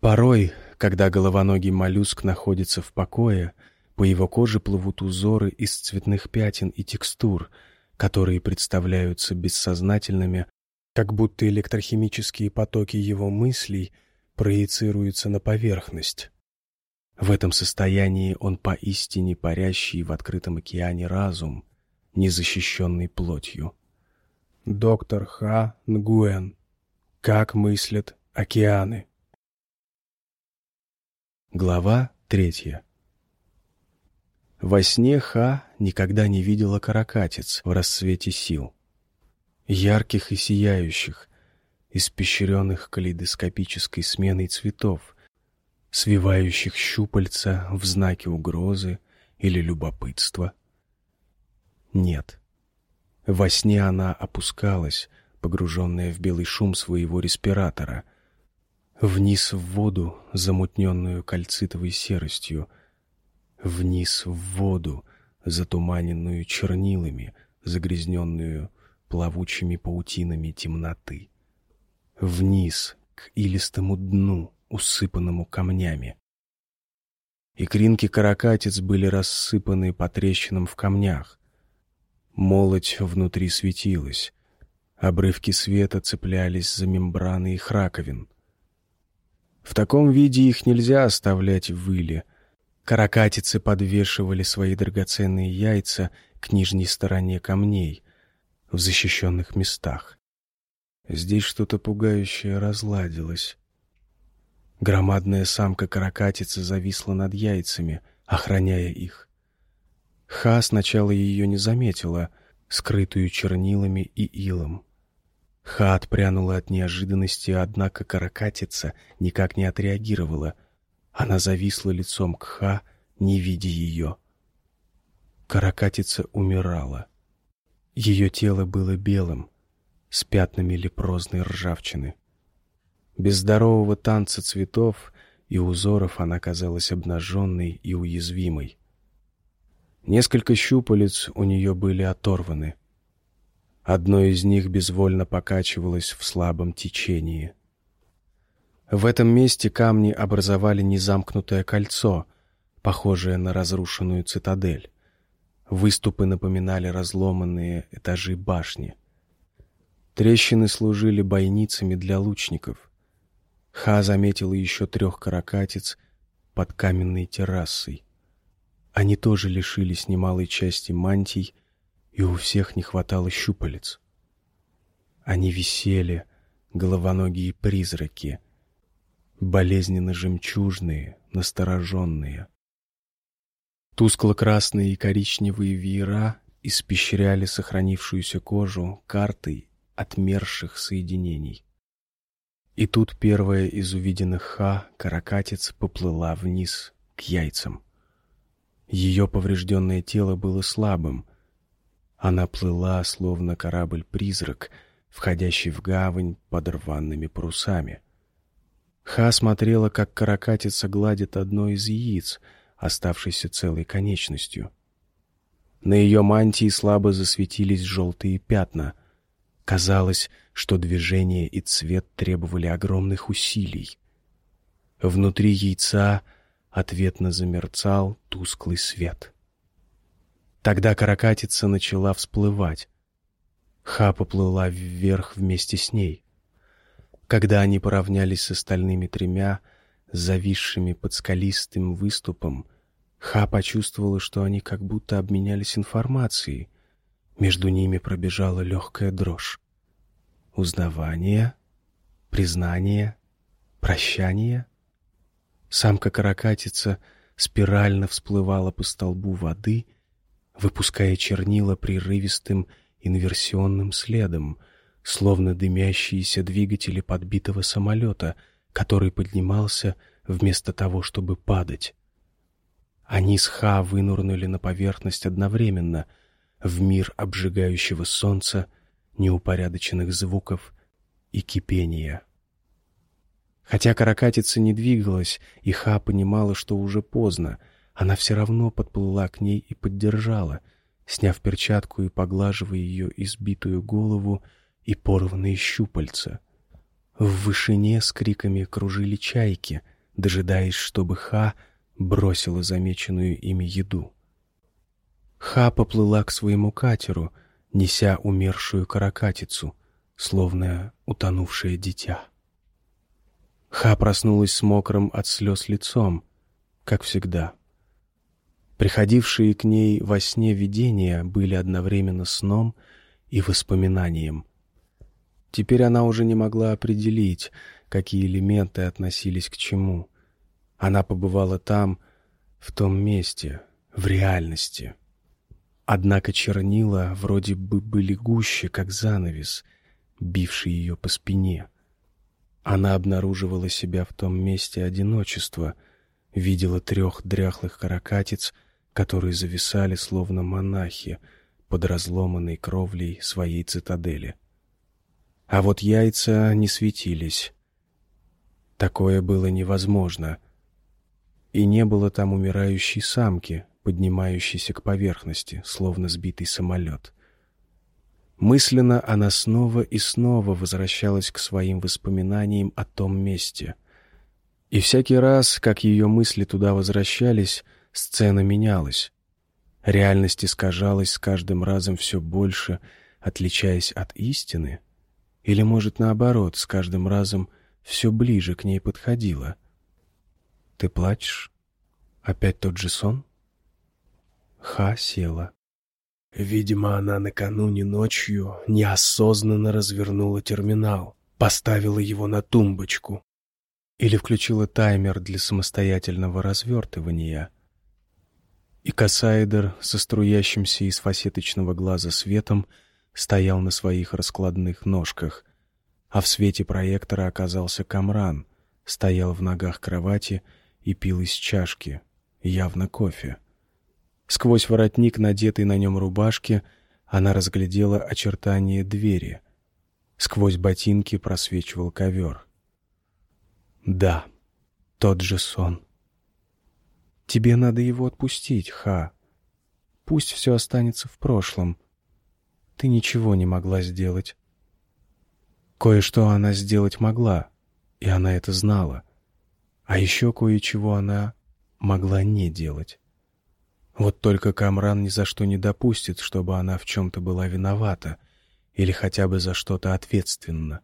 Порой, когда головоногий моллюск находится в покое, по его коже плывут узоры из цветных пятен и текстур, которые представляются бессознательными, как будто электрохимические потоки его мыслей проецируются на поверхность. В этом состоянии он поистине парящий в открытом океане разум, незащищенный плотью. Доктор Ха Нгуэн. Как мыслят океаны. Глава третья. Во сне Ха никогда не видела каракатиц в расцвете сил. Ярких и сияющих, испещренных калейдоскопической сменой цветов, свивающих щупальца в знаке угрозы или любопытства. Нет. Во сне она опускалась, погруженная в белый шум своего респиратора — Вниз в воду, замутненную кальцитовой серостью. Вниз в воду, затуманенную чернилами, загрязненную плавучими паутинами темноты. Вниз, к илистому дну, усыпанному камнями. Икринки каракатиц были рассыпаны по трещинам в камнях. Молоть внутри светилась. Обрывки света цеплялись за мембраны их раковин — в таком виде их нельзя оставлять в иле. Каракатицы подвешивали свои драгоценные яйца к нижней стороне камней, в защищенных местах. Здесь что-то пугающее разладилось. Громадная самка каракатицы зависла над яйцами, охраняя их. Ха сначала ее не заметила, скрытую чернилами и илом. Ха отпрянула от неожиданности, однако каракатица никак не отреагировала. Она зависла лицом к Ха, не видя ее. Каракатица умирала. Ее тело было белым, с пятнами лепрозной ржавчины. Без здорового танца цветов и узоров она казалась обнаженной и уязвимой. Несколько щупалец у нее были оторваны — Одно из них безвольно покачивалось в слабом течении. В этом месте камни образовали незамкнутое кольцо, похожее на разрушенную цитадель. Выступы напоминали разломанные этажи башни. Трещины служили бойницами для лучников. Ха заметила еще трех каракатиц под каменной террасой. Они тоже лишились немалой части мантий и у всех не хватало щупалец. Они висели, головоногие призраки, болезненно-жемчужные, настороженные. Тускло-красные и коричневые веера испещряли сохранившуюся кожу картой отмерших соединений. И тут первая из увиденных ха, каракатиц, поплыла вниз, к яйцам. Ее поврежденное тело было слабым, она плыла, словно корабль-призрак, входящий в гавань под рваными парусами. Ха смотрела, как каракатица гладит одно из яиц, оставшейся целой конечностью. На ее мантии слабо засветились желтые пятна. Казалось, что движение и цвет требовали огромных усилий. Внутри яйца ответно замерцал тусклый свет — Тогда каракатица начала всплывать. Ха поплыла вверх вместе с ней. Когда они поравнялись с остальными тремя, зависшими под скалистым выступом, Ха почувствовала, что они как будто обменялись информацией. Между ними пробежала легкая дрожь. Узнавание, признание, прощание. Самка каракатица спирально всплывала по столбу воды — выпуская чернила прерывистым инверсионным следом, словно дымящиеся двигатели подбитого самолета, который поднимался вместо того, чтобы падать. Они с Ха вынурнули на поверхность одновременно, в мир обжигающего солнца, неупорядоченных звуков и кипения. Хотя каракатица не двигалась, и Ха понимала, что уже поздно — она все равно подплыла к ней и поддержала, сняв перчатку и поглаживая ее избитую голову и порванные щупальца. В вышине с криками кружили чайки, дожидаясь, чтобы Ха бросила замеченную ими еду. Ха поплыла к своему катеру, неся умершую каракатицу, словно утонувшее дитя. Ха проснулась с мокрым от слез лицом, как всегда. Приходившие к ней во сне видения были одновременно сном и воспоминанием. Теперь она уже не могла определить, какие элементы относились к чему. Она побывала там, в том месте, в реальности. Однако чернила вроде бы были гуще, как занавес, бивший ее по спине. Она обнаруживала себя в том месте одиночества, видела трех дряхлых каракатиц, которые зависали, словно монахи, под разломанной кровлей своей цитадели. А вот яйца не светились. Такое было невозможно. И не было там умирающей самки, поднимающейся к поверхности, словно сбитый самолет. Мысленно она снова и снова возвращалась к своим воспоминаниям о том месте. И всякий раз, как ее мысли туда возвращались, сцена менялась. Реальность искажалась с каждым разом все больше, отличаясь от истины, или, может, наоборот, с каждым разом все ближе к ней подходила. «Ты плачешь? Опять тот же сон?» Ха села. Видимо, она накануне ночью неосознанно развернула терминал, поставила его на тумбочку или включила таймер для самостоятельного развертывания. И Кассайдер со струящимся из фасеточного глаза светом стоял на своих раскладных ножках, а в свете проектора оказался Камран, стоял в ногах кровати и пил из чашки, явно кофе. Сквозь воротник, надетый на нем рубашки, она разглядела очертания двери. Сквозь ботинки просвечивал ковер. Да, тот же сон. Тебе надо его отпустить, Ха. Пусть все останется в прошлом. Ты ничего не могла сделать. Кое-что она сделать могла, и она это знала. А еще кое-чего она могла не делать. Вот только Камран ни за что не допустит, чтобы она в чем-то была виновата или хотя бы за что-то ответственна.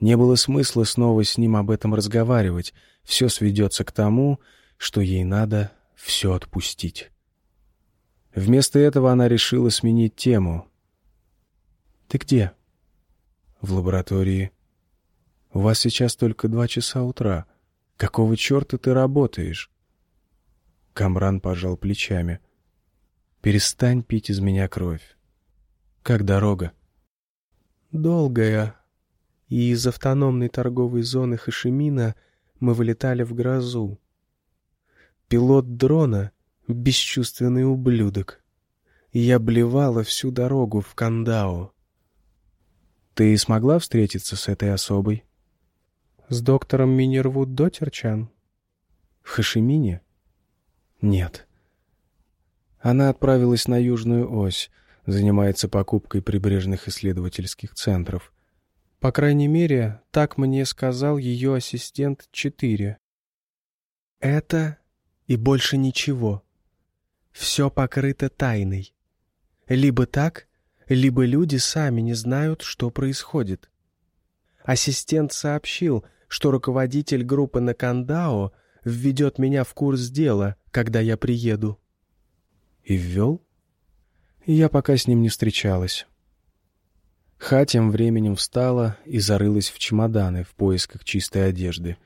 Не было смысла снова с ним об этом разговаривать. Все сведется к тому, что ей надо все отпустить. Вместо этого она решила сменить тему. «Ты где?» «В лаборатории». «У вас сейчас только два часа утра. Какого черта ты работаешь?» Камран пожал плечами. «Перестань пить из меня кровь. Как дорога?» «Долгая. И из автономной торговой зоны Хашимина мы вылетали в грозу. Пилот дрона — бесчувственный ублюдок. Я блевала всю дорогу в Кандао. Ты смогла встретиться с этой особой? С доктором Минервуд Дотерчан? В Хашимине? Нет. Она отправилась на Южную ось, занимается покупкой прибрежных исследовательских центров. По крайней мере, так мне сказал ее ассистент 4. Это и больше ничего. Все покрыто тайной. Либо так, либо люди сами не знают, что происходит. Ассистент сообщил, что руководитель группы на Кандао введет меня в курс дела, когда я приеду». «И ввел?» Я пока с ним не встречалась. Ха тем временем встала и зарылась в чемоданы в поисках чистой одежды.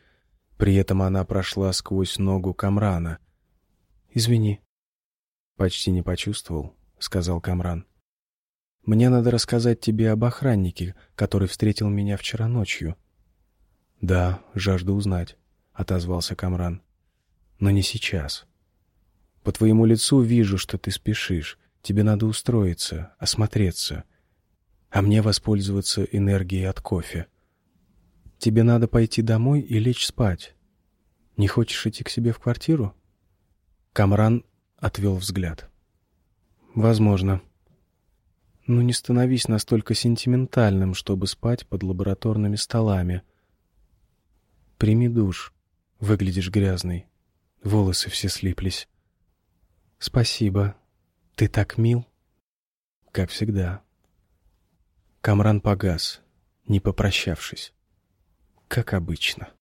При этом она прошла сквозь ногу Камрана. «Извини». «Почти не почувствовал», — сказал Камран. «Мне надо рассказать тебе об охраннике, который встретил меня вчера ночью». «Да, жажду узнать» отозвался Камран. Но не сейчас. По твоему лицу вижу, что ты спешишь. Тебе надо устроиться, осмотреться. А мне воспользоваться энергией от кофе. Тебе надо пойти домой и лечь спать. Не хочешь идти к себе в квартиру? Камран отвел взгляд. Возможно. Ну не становись настолько сентиментальным, чтобы спать под лабораторными столами. Прими душ. Выглядишь грязный. Волосы все слиплись. Спасибо. Ты так мил. Как всегда. Камран погас, не попрощавшись. Как обычно.